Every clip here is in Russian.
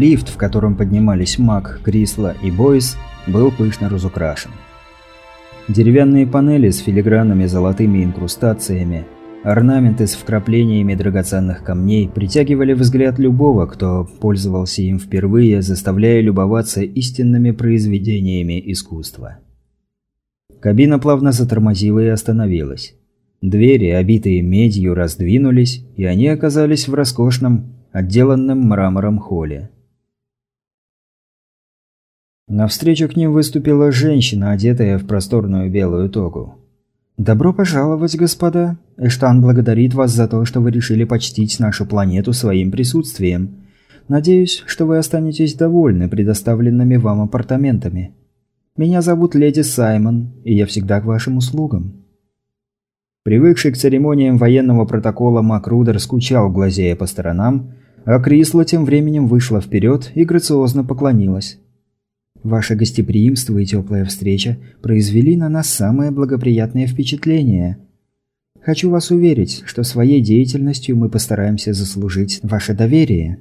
лифт, в котором поднимались Мак, Крисла и Бойс, был пышно разукрашен. Деревянные панели с филигранными золотыми инкрустациями, орнаменты с вкраплениями драгоценных камней притягивали взгляд любого, кто пользовался им впервые, заставляя любоваться истинными произведениями искусства. Кабина плавно затормозила и остановилась. Двери, обитые медью, раздвинулись, и они оказались в роскошном, отделанном мрамором холле. Навстречу к ним выступила женщина, одетая в просторную белую тогу. «Добро пожаловать, господа. Эштан благодарит вас за то, что вы решили почтить нашу планету своим присутствием. Надеюсь, что вы останетесь довольны предоставленными вам апартаментами. Меня зовут леди Саймон, и я всегда к вашим услугам». Привыкший к церемониям военного протокола Макрудер скучал, глазея по сторонам, а Крисла тем временем вышла вперед и грациозно поклонилась. «Ваше гостеприимство и теплая встреча произвели на нас самое благоприятное впечатление. Хочу вас уверить, что своей деятельностью мы постараемся заслужить ваше доверие».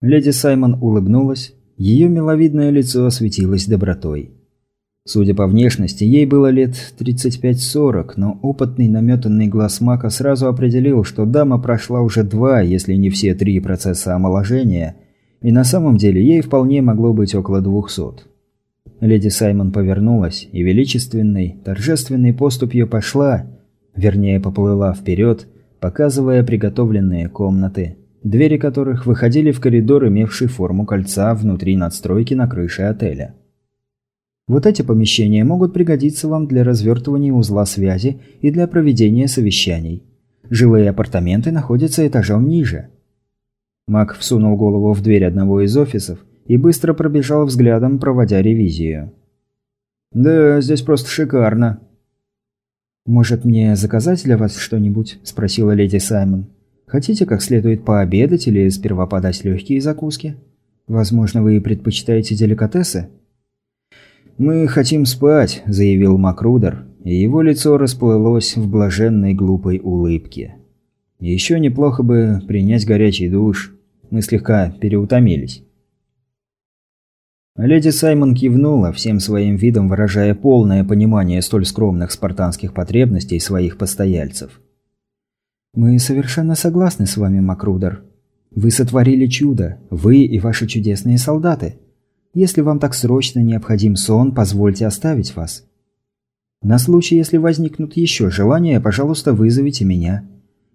Леди Саймон улыбнулась, ее миловидное лицо осветилось добротой. Судя по внешности, ей было лет 35-40, но опытный наметанный глаз Мака сразу определил, что дама прошла уже два, если не все три процесса омоложения, и на самом деле ей вполне могло быть около двухсот. Леди Саймон повернулась и величественной, торжественной поступью пошла, вернее поплыла вперед, показывая приготовленные комнаты, двери которых выходили в коридор, имевший форму кольца внутри надстройки на крыше отеля. Вот эти помещения могут пригодиться вам для развертывания узла связи и для проведения совещаний. Жилые апартаменты находятся этажом ниже. Мак всунул голову в дверь одного из офисов и быстро пробежал взглядом, проводя ревизию. «Да, здесь просто шикарно». «Может, мне заказать для вас что-нибудь?» – спросила леди Саймон. «Хотите как следует пообедать или сперва подать легкие закуски? Возможно, вы предпочитаете деликатесы?» «Мы хотим спать», – заявил Макрудер, и его лицо расплылось в блаженной глупой улыбке. «Еще неплохо бы принять горячий душ. Мы слегка переутомились». Леди Саймон кивнула, всем своим видом выражая полное понимание столь скромных спартанских потребностей своих постояльцев. «Мы совершенно согласны с вами, Макрудер. Вы сотворили чудо, вы и ваши чудесные солдаты. Если вам так срочно необходим сон, позвольте оставить вас. На случай, если возникнут еще желания, пожалуйста, вызовите меня.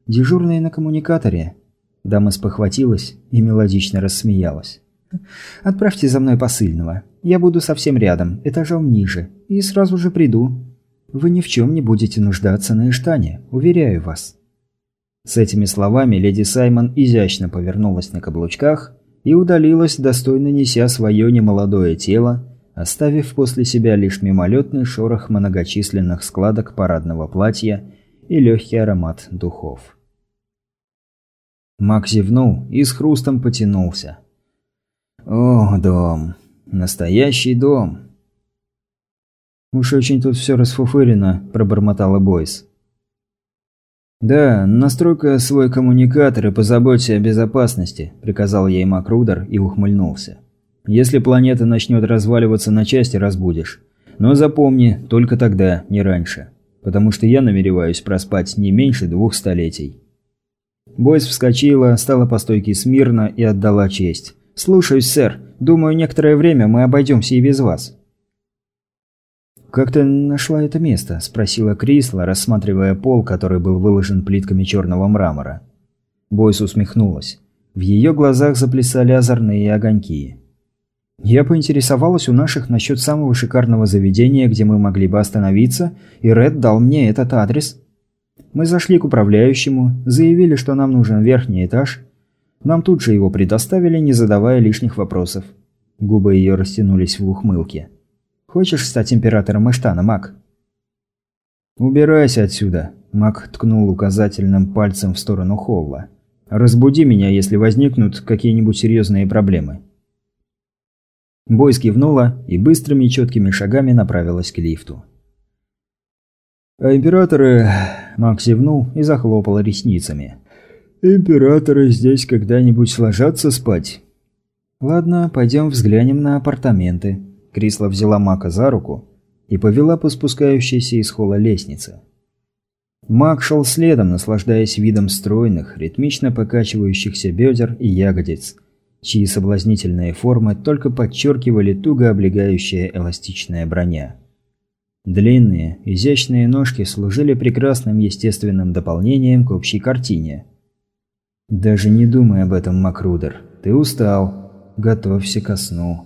Дежурная на коммуникаторе». Дама спохватилась и мелодично рассмеялась. «Отправьте за мной посыльного. Я буду совсем рядом, этажом ниже, и сразу же приду. Вы ни в чем не будете нуждаться на Иштане, уверяю вас». С этими словами леди Саймон изящно повернулась на каблучках и удалилась, достойно неся свое немолодое тело, оставив после себя лишь мимолетный шорох многочисленных складок парадного платья и легкий аромат духов. Мак зевнул и с хрустом потянулся. «О, дом! Настоящий дом!» «Уж очень тут все расфуфырено», – пробормотала Бойс. «Да, настройка свой коммуникатор и позаботься о безопасности», – приказал ей Макрудер и ухмыльнулся. «Если планета начнет разваливаться на части, разбудишь. Но запомни, только тогда, не раньше. Потому что я намереваюсь проспать не меньше двух столетий». Бойс вскочила, стала по стойке смирно и отдала честь. «Слушаюсь, сэр. Думаю, некоторое время мы обойдемся и без вас». «Как ты нашла это место?» – спросила Крисла, рассматривая пол, который был выложен плитками черного мрамора. Бойс усмехнулась. В ее глазах заплясали озорные огоньки. «Я поинтересовалась у наших насчет самого шикарного заведения, где мы могли бы остановиться, и Ред дал мне этот адрес. Мы зашли к управляющему, заявили, что нам нужен верхний этаж. Нам тут же его предоставили, не задавая лишних вопросов». Губы ее растянулись в ухмылке. Хочешь стать императором Эштана, Мак?» «Убирайся отсюда», – Мак ткнул указательным пальцем в сторону Холла. «Разбуди меня, если возникнут какие-нибудь серьезные проблемы». Бойс кивнула и быстрыми четкими шагами направилась к лифту. «А императоры...» – Мак зевнул и захлопал ресницами. «Императоры здесь когда-нибудь ложатся спать?» «Ладно, пойдем взглянем на апартаменты». Крисла взяла Мака за руку и повела по спускающейся из холла лестнице. Мак шел следом, наслаждаясь видом стройных, ритмично покачивающихся бедер и ягодиц, чьи соблазнительные формы только подчеркивали туго облегающая эластичная броня. Длинные, изящные ножки служили прекрасным естественным дополнением к общей картине. «Даже не думай об этом, Макрудер. Ты устал. Готовься ко сну».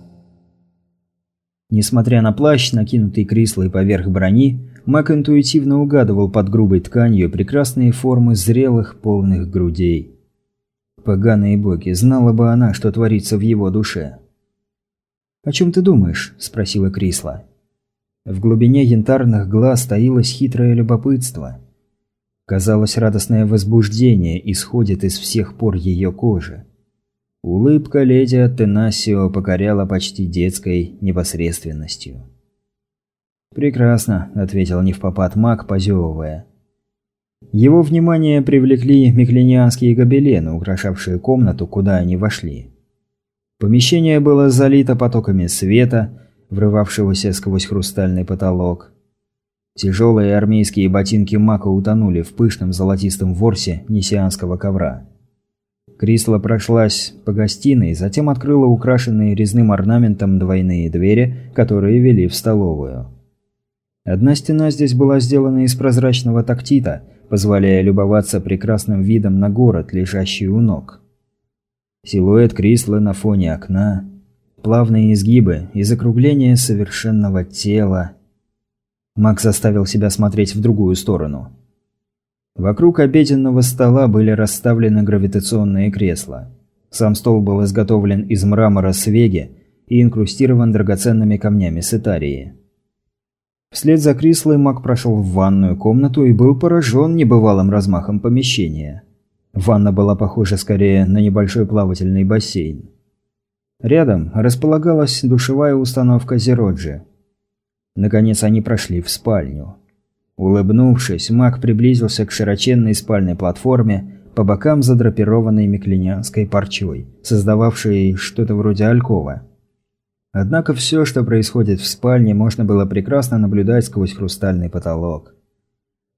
Несмотря на плащ, накинутый крислой поверх брони, Мак интуитивно угадывал под грубой тканью прекрасные формы зрелых полных грудей. Поганые боги, знала бы она, что творится в его душе. «О чем ты думаешь?» – спросила Крисла. В глубине янтарных глаз таилось хитрое любопытство. Казалось, радостное возбуждение исходит из всех пор ее кожи. Улыбка леди Аттенасио покоряла почти детской непосредственностью. «Прекрасно», – ответил невпопад маг, позевывая. Его внимание привлекли миклинианские гобелены, украшавшие комнату, куда они вошли. Помещение было залито потоками света, врывавшегося сквозь хрустальный потолок. Тяжелые армейские ботинки мака утонули в пышном золотистом ворсе несианского ковра. Крисла прошлась по гостиной, затем открыла украшенные резным орнаментом двойные двери, которые вели в столовую. Одна стена здесь была сделана из прозрачного тактита, позволяя любоваться прекрасным видом на город, лежащий у ног. Силуэт Крисла на фоне окна, плавные изгибы и закругление совершенного тела. Макс заставил себя смотреть в другую сторону. Вокруг обеденного стола были расставлены гравитационные кресла. Сам стол был изготовлен из мрамора свеги и инкрустирован драгоценными камнями сетарии. Вслед за Крислой маг прошел в ванную комнату и был поражен небывалым размахом помещения. Ванна была похожа скорее на небольшой плавательный бассейн. Рядом располагалась душевая установка Зероджи. Наконец они прошли в спальню. Улыбнувшись, маг приблизился к широченной спальной платформе, по бокам задрапированной миклинянской парчой, создававшей что-то вроде алькова. Однако все, что происходит в спальне, можно было прекрасно наблюдать сквозь хрустальный потолок.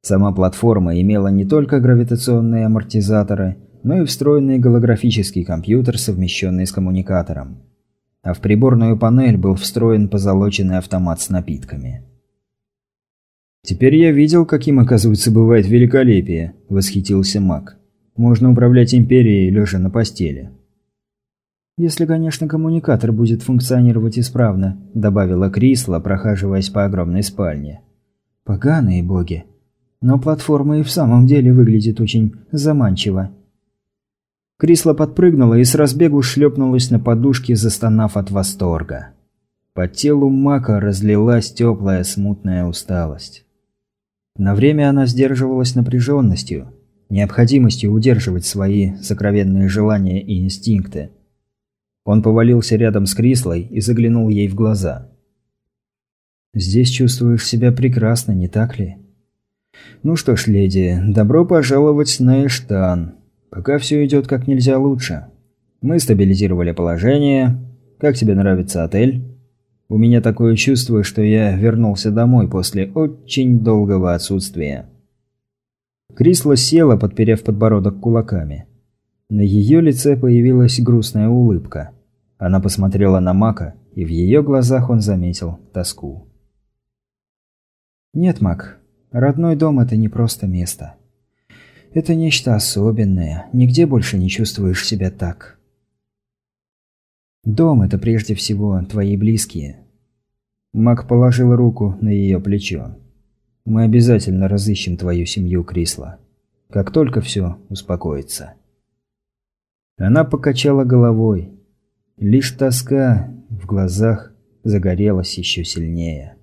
Сама платформа имела не только гравитационные амортизаторы, но и встроенный голографический компьютер, совмещенный с коммуникатором. А в приборную панель был встроен позолоченный автомат с напитками. «Теперь я видел, каким, оказывается, бывает великолепие», – восхитился маг. «Можно управлять империей, лежа на постели». «Если, конечно, коммуникатор будет функционировать исправно», – добавила Крисла, прохаживаясь по огромной спальне. «Поганые боги. Но платформа и в самом деле выглядит очень заманчиво». Крисла подпрыгнула и с разбегу шлепнулась на подушке, застонав от восторга. По телу Мака разлилась теплая смутная усталость. На время она сдерживалась напряженностью, необходимостью удерживать свои сокровенные желания и инстинкты – он повалился рядом с Крислой и заглянул ей в глаза. «Здесь чувствуешь себя прекрасно, не так ли?» «Ну что ж, леди, добро пожаловать на Эштан. Пока все идет как нельзя лучше. Мы стабилизировали положение. Как тебе нравится отель?» «У меня такое чувство, что я вернулся домой после очень долгого отсутствия». Крисла села, подперев подбородок кулаками. На ее лице появилась грустная улыбка. Она посмотрела на Мака, и в ее глазах он заметил тоску. «Нет, Мак, родной дом – это не просто место. Это нечто особенное, нигде больше не чувствуешь себя так. Дом – это прежде всего твои близкие». Мак положил руку на ее плечо. «Мы обязательно разыщем твою семью, Крисла. Как только все успокоится». Она покачала головой. Лишь тоска в глазах загорелась еще сильнее.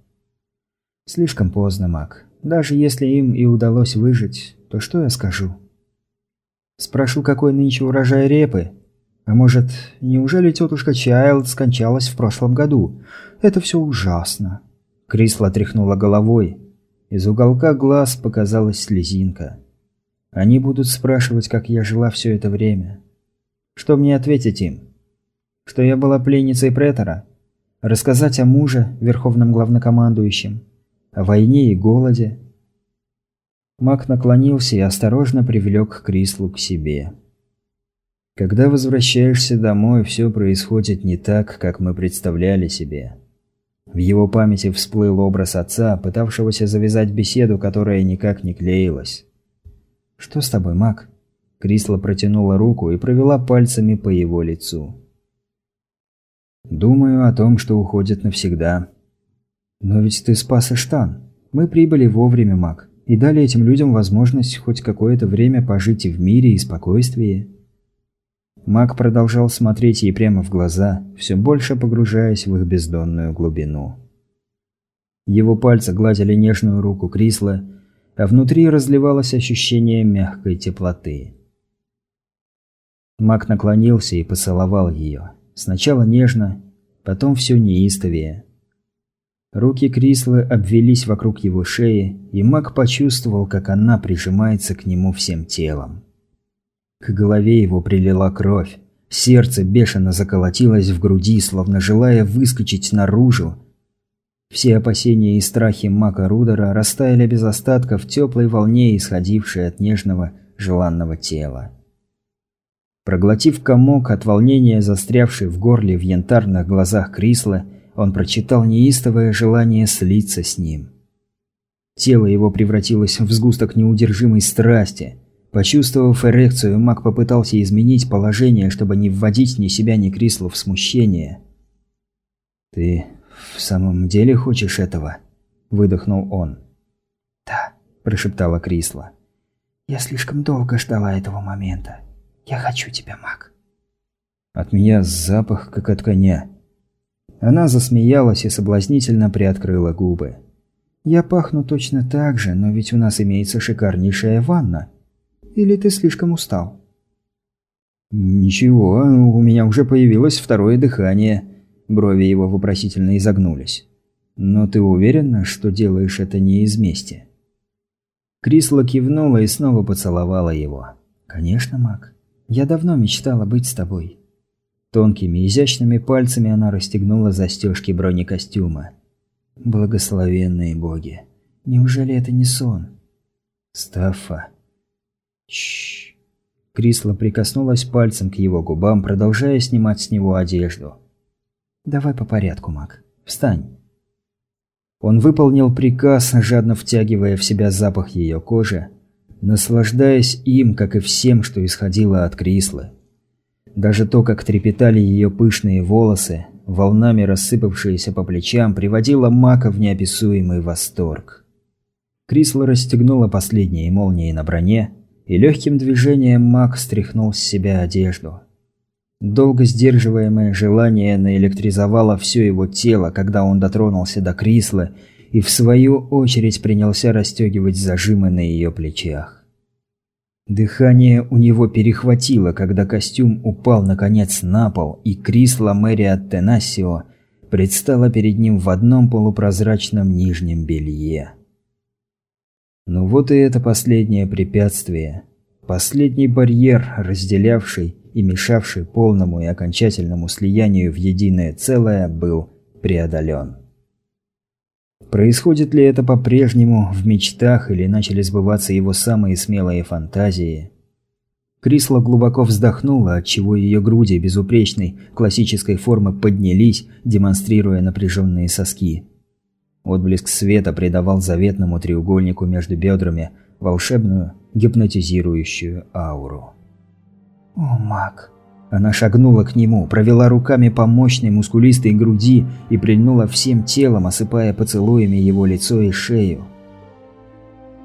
Слишком поздно, маг. Даже если им и удалось выжить, то что я скажу? Спрошу, какой нынче урожай репы? А может, неужели тетушка Чайлд скончалась в прошлом году? Это все ужасно. Крисла тряхнула головой. Из уголка глаз показалась слезинка. Они будут спрашивать, как я жила все это время. Что мне ответить им? Что я была пленницей претора? Рассказать о муже, верховном главнокомандующем? О войне и голоде? Мак наклонился и осторожно привлек Крислу к себе. Когда возвращаешься домой, все происходит не так, как мы представляли себе. В его памяти всплыл образ отца, пытавшегося завязать беседу, которая никак не клеилась. «Что с тобой, Мак?» Крисла протянула руку и провела пальцами по его лицу. «Думаю о том, что уходит навсегда». «Но ведь ты спас Эштан. Мы прибыли вовремя, Мак, и дали этим людям возможность хоть какое-то время пожить и в мире и спокойствии». Мак продолжал смотреть ей прямо в глаза, все больше погружаясь в их бездонную глубину. Его пальцы гладили нежную руку Крисла, а внутри разливалось ощущение мягкой теплоты. Мак наклонился и поцеловал ее. Сначала нежно, потом все неистовее. Руки Крислы обвелись вокруг его шеи, и Мак почувствовал, как она прижимается к нему всем телом. К голове его прилила кровь. Сердце бешено заколотилось в груди, словно желая выскочить наружу. Все опасения и страхи Мака Рудера растаяли без остатка в теплой волне, исходившей от нежного, желанного тела. Проглотив комок от волнения, застрявший в горле в янтарных глазах Крисла, он прочитал неистовое желание слиться с ним. Тело его превратилось в сгусток неудержимой страсти – Почувствовав эрекцию, маг попытался изменить положение, чтобы не вводить ни себя, ни Крислу в смущение. «Ты в самом деле хочешь этого?» – выдохнул он. «Да», – прошептала Крисла. «Я слишком долго ждала этого момента. Я хочу тебя, маг». От меня запах, как от коня. Она засмеялась и соблазнительно приоткрыла губы. «Я пахну точно так же, но ведь у нас имеется шикарнейшая ванна. Или ты слишком устал?» «Ничего, у меня уже появилось второе дыхание». Брови его вопросительно изогнулись. «Но ты уверена, что делаешь это не из мести?» Крисла кивнула и снова поцеловала его. «Конечно, Мак. Я давно мечтала быть с тобой». Тонкими, изящными пальцами она расстегнула застежки бронекостюма. «Благословенные боги! Неужели это не сон?» «Стаффа, Чш. Крисла прикоснулась пальцем к его губам, продолжая снимать с него одежду. «Давай по порядку, Мак. Встань». Он выполнил приказ, жадно втягивая в себя запах ее кожи, наслаждаясь им, как и всем, что исходило от Крислы. Даже то, как трепетали ее пышные волосы, волнами рассыпавшиеся по плечам, приводило Мака в неописуемый восторг. Крисла расстегнула последние молнии на броне, и легким движением маг стряхнул с себя одежду. Долго сдерживаемое желание наэлектризовало все его тело, когда он дотронулся до Крисла и в свою очередь принялся расстегивать зажимы на ее плечах. Дыхание у него перехватило, когда костюм упал наконец на пол, и Крисла Мэри Тенасио предстала перед ним в одном полупрозрачном нижнем белье. Ну вот и это последнее препятствие. Последний барьер, разделявший и мешавший полному и окончательному слиянию в единое целое, был преодолен. Происходит ли это по-прежнему в мечтах или начали сбываться его самые смелые фантазии? Крисла глубоко вздохнула, отчего ее груди безупречной классической формы поднялись, демонстрируя напряженные соски. Отблеск света придавал заветному треугольнику между бедрами волшебную, гипнотизирующую ауру. «О, маг!» Она шагнула к нему, провела руками по мощной мускулистой груди и прильнула всем телом, осыпая поцелуями его лицо и шею.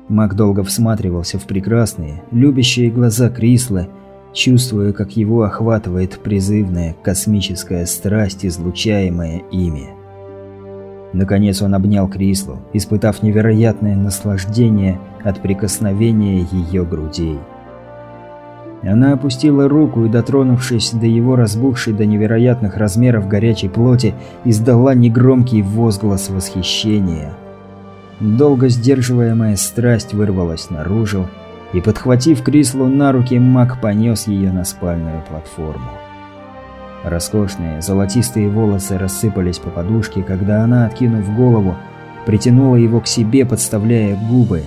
Маг долго всматривался в прекрасные, любящие глаза Крисла, чувствуя, как его охватывает призывная космическая страсть, излучаемая ими. Наконец он обнял Крислу, испытав невероятное наслаждение от прикосновения ее грудей. Она опустила руку и, дотронувшись до его разбухшей до невероятных размеров горячей плоти, издала негромкий возглас восхищения. Долго сдерживаемая страсть вырвалась наружу, и, подхватив Крислу на руки, маг понес ее на спальную платформу. Роскошные золотистые волосы рассыпались по подушке, когда она, откинув голову, притянула его к себе, подставляя губы.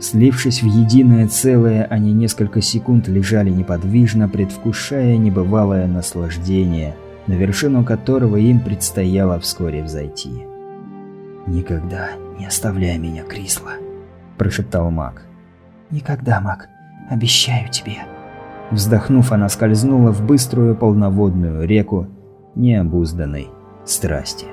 Слившись в единое целое, они несколько секунд лежали неподвижно, предвкушая небывалое наслаждение, на вершину которого им предстояло вскоре взойти. «Никогда не оставляй меня, Крисла», – прошептал маг. «Никогда, маг. Обещаю тебе». Вздохнув, она скользнула в быструю полноводную реку необузданной страсти.